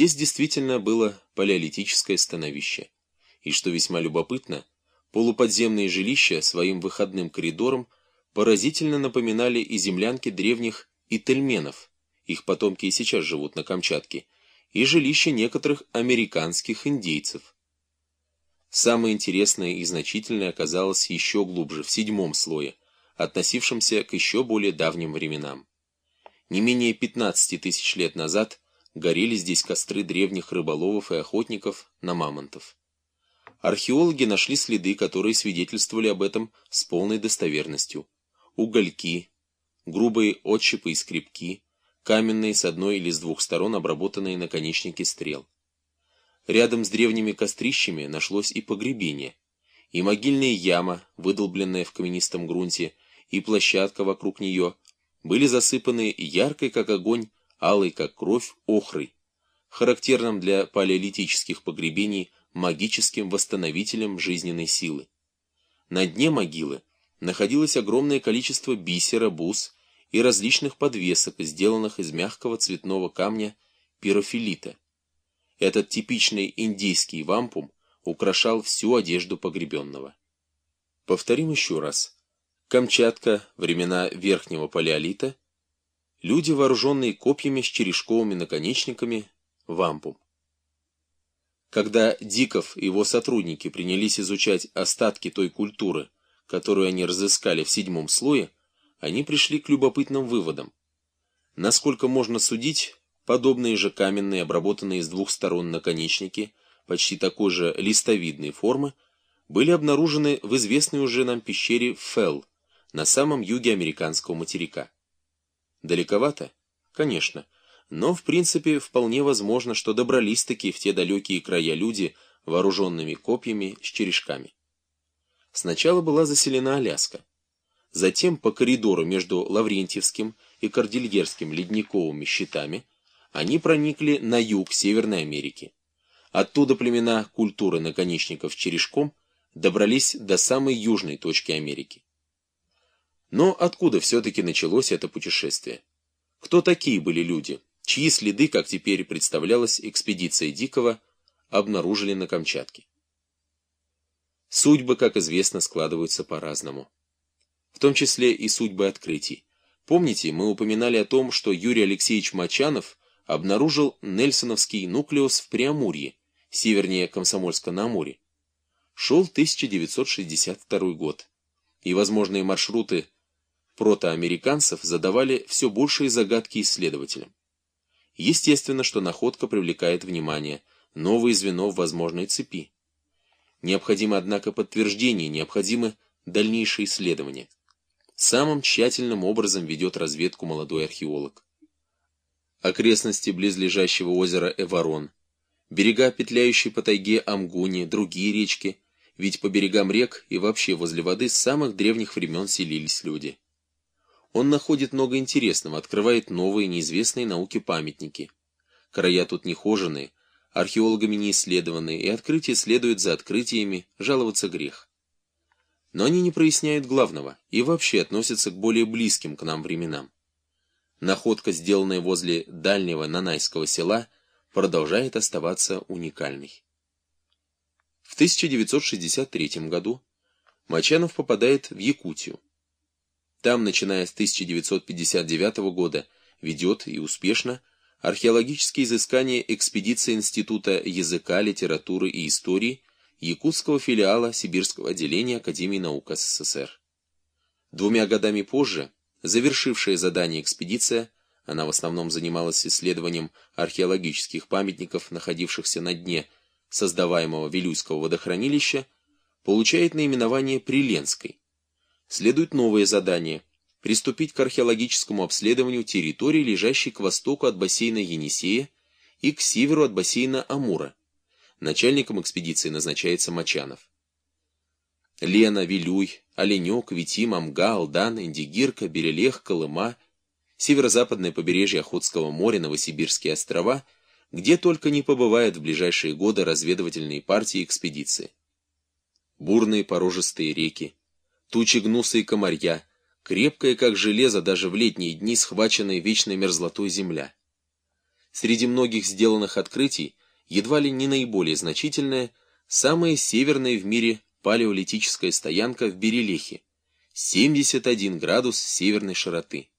Здесь действительно было палеолитическое становище. И что весьма любопытно, полуподземные жилища своим выходным коридором поразительно напоминали и землянки древних ительменов, их потомки и сейчас живут на Камчатке, и жилища некоторых американских индейцев. Самое интересное и значительное оказалось еще глубже, в седьмом слое, относившемся к еще более давним временам. Не менее 15 тысяч лет назад горели здесь костры древних рыболовов и охотников на мамонтов. Археологи нашли следы, которые свидетельствовали об этом с полной достоверностью. Угольки, грубые отщепы и скребки, каменные с одной или с двух сторон обработанные наконечники стрел. Рядом с древними кострищами нашлось и погребение, и могильная яма, выдолбленная в каменистом грунте, и площадка вокруг нее, были засыпаны яркой, как огонь, алой, как кровь, охрой, характерным для палеолитических погребений магическим восстановителем жизненной силы. На дне могилы находилось огромное количество бисера, бус и различных подвесок, сделанных из мягкого цветного камня пирофилита. Этот типичный индийский вампум украшал всю одежду погребенного. Повторим еще раз. Камчатка, времена Верхнего Палеолита, люди, вооруженные копьями с черешковыми наконечниками, вампум. Когда Диков и его сотрудники принялись изучать остатки той культуры, которую они разыскали в седьмом слое, они пришли к любопытным выводам. Насколько можно судить, подобные же каменные, обработанные с двух сторон наконечники, почти такой же листовидной формы, были обнаружены в известной уже нам пещере Фелл на самом юге американского материка. Далековато? Конечно. Но, в принципе, вполне возможно, что добрались-таки в те далекие края люди, вооруженными копьями с черешками. Сначала была заселена Аляска. Затем по коридору между Лаврентьевским и Кордильерским ледниковыми щитами они проникли на юг Северной Америки. Оттуда племена культуры наконечников черешком добрались до самой южной точки Америки. Но откуда все-таки началось это путешествие? Кто такие были люди, чьи следы, как теперь представлялась экспедиция Дикого, обнаружили на Камчатке? Судьбы, как известно, складываются по-разному. В том числе и судьбы открытий. Помните, мы упоминали о том, что Юрий Алексеевич Мачанов обнаружил Нельсоновский нуклеус в Преамурье, севернее Комсомольска-на-Амуре. Шел 1962 год, и возможные маршруты протоамериканцев задавали все большие загадки исследователям. Естественно, что находка привлекает внимание, новое звено в возможной цепи. Необходимо, однако, подтверждение, необходимы дальнейшие исследования. Самым тщательным образом ведет разведку молодой археолог. Окрестности близлежащего озера Эварон, берега, петляющие по тайге Амгуни, другие речки, ведь по берегам рек и вообще возле воды с самых древних времен селились люди. Он находит много интересного, открывает новые, неизвестные науке памятники. Края тут нехоженные, археологами не исследованы, и открытие следует за открытиями, жаловаться грех. Но они не проясняют главного и вообще относятся к более близким к нам временам. Находка, сделанная возле дальнего Нанайского села, продолжает оставаться уникальной. В 1963 году Мачанов попадает в Якутию. Там, начиная с 1959 года, ведет и успешно археологические изыскания экспедиции Института языка, литературы и истории якутского филиала Сибирского отделения Академии наук СССР. Двумя годами позже, завершившая задание экспедиция, она в основном занималась исследованием археологических памятников, находившихся на дне создаваемого Вилюйского водохранилища, получает наименование Приленской. Следует новое задание – приступить к археологическому обследованию территории, лежащей к востоку от бассейна Енисея и к северу от бассейна Амура. Начальником экспедиции назначается Мачанов. Лена, Вилюй, Оленек, Витим, Амга, Алдан, Индигирка, Берелех, Колыма, северо-западное побережье Охотского моря, Новосибирские острова, где только не побывают в ближайшие годы разведывательные партии экспедиции. Бурные порожистые реки, тучи гнуса и комарья – крепкая, как железо, даже в летние дни, схваченная вечной мерзлотой земля. Среди многих сделанных открытий, едва ли не наиболее значительное, самая северная в мире палеолитическая стоянка в Берелехе, 71 градус северной широты.